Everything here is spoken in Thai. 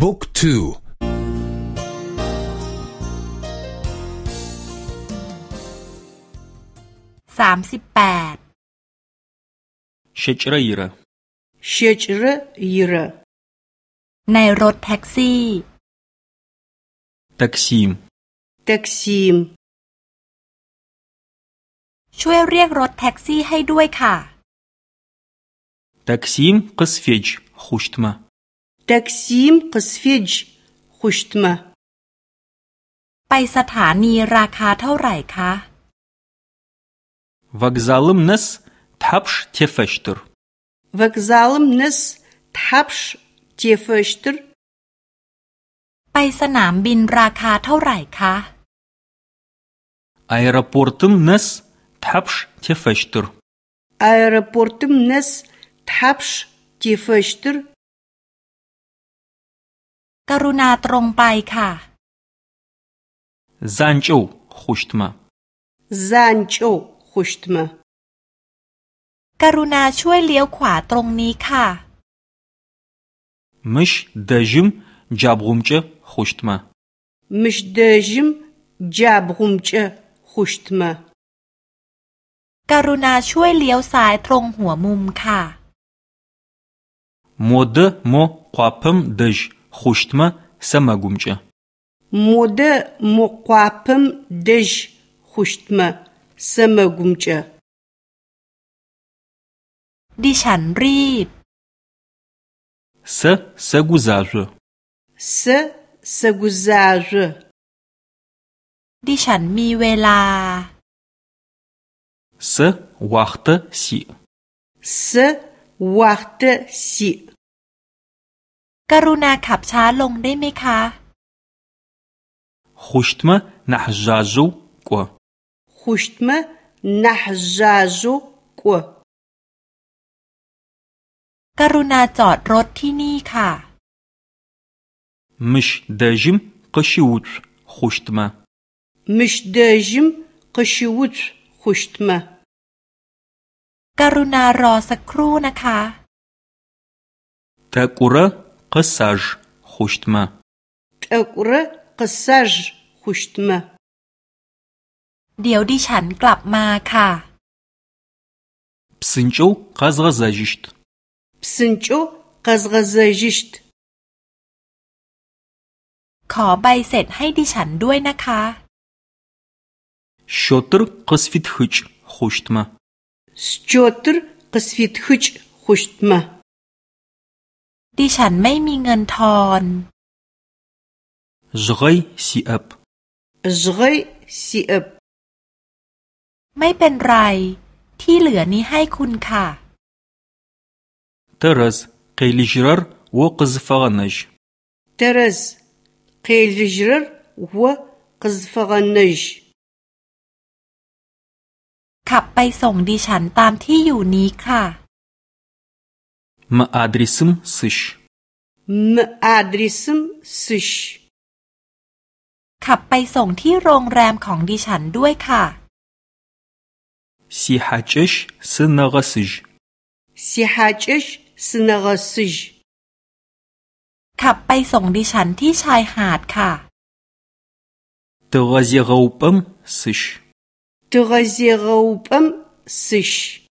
บุ๊กทูสามสิบแปดเชจระยระเชจระยระในรถแท็กซี่ แท็กซีมแท็กซีมช่วยเรียกรถแท็กซี่ให้ด้วยค่ะ แท็กซีมกสเฟจขุชตมา таксим къысфедж хъущтмэ. ไปสถานีราคาเท่าไหร่คะ вокзалым нэс тхьапш тефэщтыр. вокзалым нэс тхьапш тефэщтыр. ไปสนามบินราคาเท่าไหร่คะ аэропортым нэс тхьапш тефэщтыр. аэропортым нэс тхьапш тефэщтыр. กรุณาตรงไปค่ะ ซัน چ و ขุ ش ت م ا ز ا ن จ و خوشتما กรุณาช่วยเลี้ยวขวาตรงนี้ค่ะ مش دژم جابغومچه خوشتما مش دژم جابغومچه خ و ش ت ม ا กรุณาช่วยเลี้ยวซ้ายตรงหัวมุมค่ะ مود مو ق พมเดจ خوشت سه مگوجه مده مقام دژ خوشتمه سه مگومجه دی ریب سه سه گزاره سه سه گزاره دی میوه سه وقت سی سه وقت سی กรุณาขับช้าลงได้ไหมคะ ขุชต์มะนะฮจาจุกัวขุชต์มะนะฮจาจุกัวกรุณาจอดรถที่นี่ค่ะ มิชเดจิมกชิวุตขุชต์มะ มิชเดจิมกชิวุตขุชต์มะกรุณารอสักครู่นะคะ ตะกุระ къысэж хъущтмэ. Тӏэкӏурэ къысэж хъущтмэ. เดี๋ยว ดิฉันกลับมาค่ะ Псынкӏэу къэзгъэзэжьыщт. Псынкӏэу къэзгъэзэжьыщт. ขอใบเสร็จให้ดิฉันด้วยนะคะ Счётыр къысфитхыкӏ хъущтмэ. Счётыр къысфитхыкӏ хъущтмэ. ดิฉันไม่มีเงินทอน жгъай сиӏэп ж г ъ а ไม่เป็นไร ที่เหลือนี้ให้คุณค่ะเ а р а з къелыжьырэр о к ъ ы з ы ф э г น э н э ж ь Тараз к ъ е л ы ж ь ы р э ขับไปส่งดิฉันตามที่อยู่นี้ค่ะ М адресым сыщ. М адресым сыщ. ขับไปส่งที่โรงแรมของดิฉันด้วยค่ะ с и ฮัจ к ӏ э щ с ы н ซิ ъ э с ы ж Сихьакӏэщ с ы ขับไปส่งดิฉันที่ชายหาดค่ะ т ы г ъ э з е г ъ ป у п ӏ э м сыщ. т ы г ъ э з е г ъ э у п